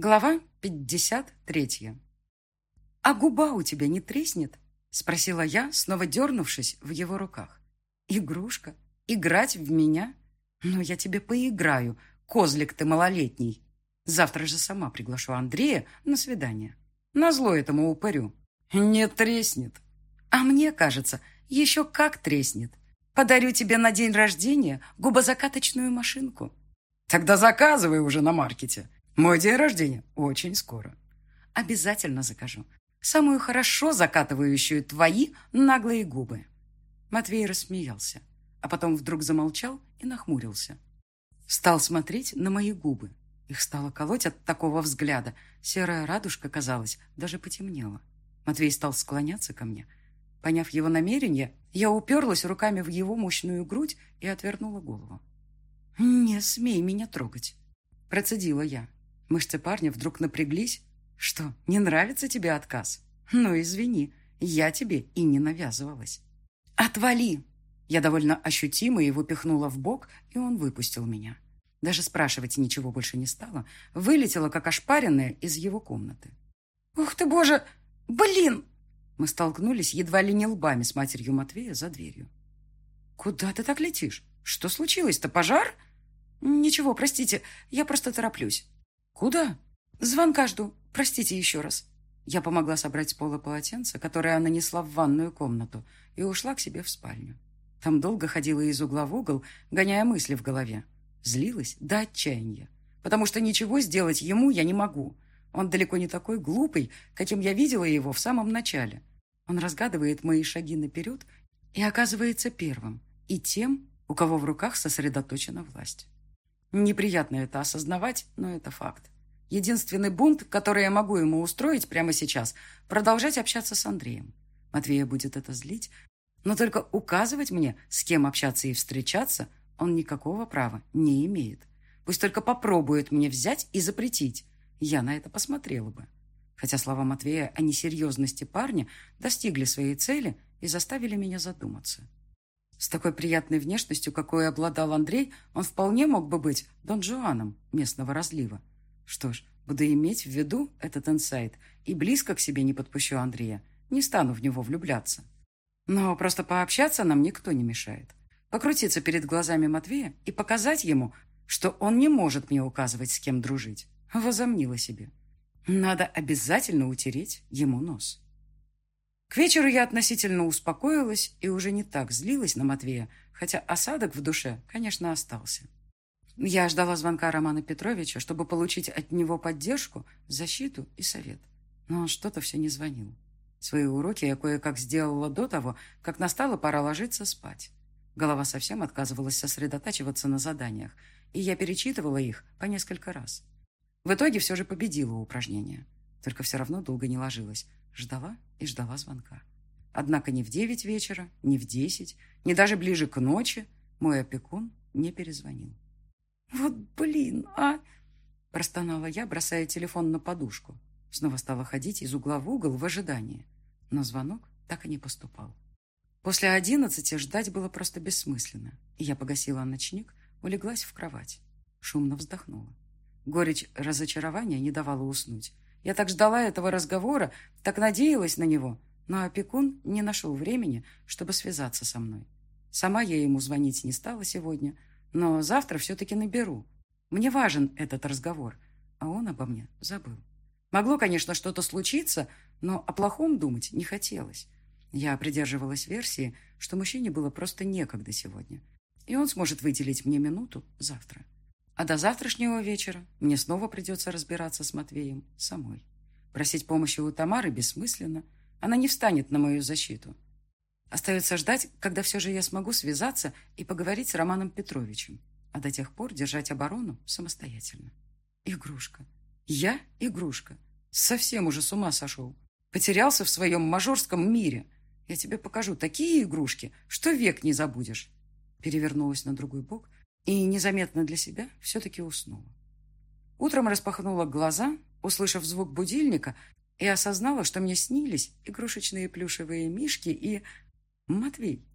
Глава 53. «А губа у тебя не треснет?» — спросила я, снова дернувшись в его руках. «Игрушка? Играть в меня? Ну, я тебе поиграю, козлик ты малолетний. Завтра же сама приглашу Андрея на свидание. Назло этому упырю. Не треснет. А мне кажется, еще как треснет. Подарю тебе на день рождения губозакаточную машинку». «Тогда заказывай уже на маркете», мой день рождения очень скоро. Обязательно закажу. Самую хорошо закатывающую твои наглые губы. Матвей рассмеялся, а потом вдруг замолчал и нахмурился. Стал смотреть на мои губы. Их стало колоть от такого взгляда. Серая радужка, казалось, даже потемнела. Матвей стал склоняться ко мне. Поняв его намерение, я уперлась руками в его мощную грудь и отвернула голову. «Не смей меня трогать», — процедила я. Мышцы парня вдруг напряглись. Что, не нравится тебе отказ? Ну, извини, я тебе и не навязывалась. Отвали! Я довольно ощутимо его пихнула в бок, и он выпустил меня. Даже спрашивать ничего больше не стало. Вылетела, как ошпаренная, из его комнаты. «Ух ты, боже! Блин!» Мы столкнулись едва ли не лбами с матерью Матвея за дверью. «Куда ты так летишь? Что случилось-то? Пожар?» «Ничего, простите, я просто тороплюсь». «Куда?» «Звонка жду. Простите еще раз». Я помогла собрать с пола полотенце, которое она несла в ванную комнату, и ушла к себе в спальню. Там долго ходила из угла в угол, гоняя мысли в голове. Злилась до отчаяния, потому что ничего сделать ему я не могу. Он далеко не такой глупый, каким я видела его в самом начале. Он разгадывает мои шаги наперед и оказывается первым, и тем, у кого в руках сосредоточена власть. Неприятно это осознавать, но это факт. Единственный бунт, который я могу ему устроить прямо сейчас, продолжать общаться с Андреем. Матвея будет это злить, но только указывать мне, с кем общаться и встречаться, он никакого права не имеет. Пусть только попробует мне взять и запретить. Я на это посмотрела бы. Хотя слова Матвея о несерьезности парня достигли своей цели и заставили меня задуматься. С такой приятной внешностью, какой обладал Андрей, он вполне мог бы быть Дон Жуаном местного разлива. Что ж, буду иметь в виду этот инсайт и близко к себе не подпущу Андрея. Не стану в него влюбляться. Но просто пообщаться нам никто не мешает. Покрутиться перед глазами Матвея и показать ему, что он не может мне указывать, с кем дружить. Возомнила себе. Надо обязательно утереть ему нос. К вечеру я относительно успокоилась и уже не так злилась на Матвея, хотя осадок в душе, конечно, остался. Я ждала звонка Романа Петровича, чтобы получить от него поддержку, защиту и совет. Но он что-то все не звонил. Свои уроки я кое-как сделала до того, как настала пора ложиться спать. Голова совсем отказывалась сосредотачиваться на заданиях, и я перечитывала их по несколько раз. В итоге все же победила упражнение. Только все равно долго не ложилась. Ждала и ждала звонка. Однако ни в девять вечера, ни в десять, ни даже ближе к ночи мой опекун не перезвонил. «Вот блин, а!» – простонала я, бросая телефон на подушку. Снова стала ходить из угла в угол в ожидании. Но звонок так и не поступал. После одиннадцати ждать было просто бессмысленно, и я погасила ночник, улеглась в кровать. Шумно вздохнула. Горечь разочарования не давала уснуть. Я так ждала этого разговора, так надеялась на него, но опекун не нашел времени, чтобы связаться со мной. Сама я ему звонить не стала сегодня, но завтра все-таки наберу. Мне важен этот разговор, а он обо мне забыл. Могло, конечно, что-то случиться, но о плохом думать не хотелось. Я придерживалась версии, что мужчине было просто некогда сегодня, и он сможет выделить мне минуту завтра. А до завтрашнего вечера мне снова придется разбираться с Матвеем самой. Просить помощи у Тамары бессмысленно. Она не встанет на мою защиту. Остается ждать, когда все же я смогу связаться и поговорить с Романом Петровичем, а до тех пор держать оборону самостоятельно. Игрушка. Я игрушка. Совсем уже с ума сошел. Потерялся в своем мажорском мире. Я тебе покажу такие игрушки, что век не забудешь. Перевернулась на другой бок и незаметно для себя все-таки уснула. Утром распахнула глаза, услышав звук будильника, и осознала, что мне снились игрушечные плюшевые мишки и... Матвей.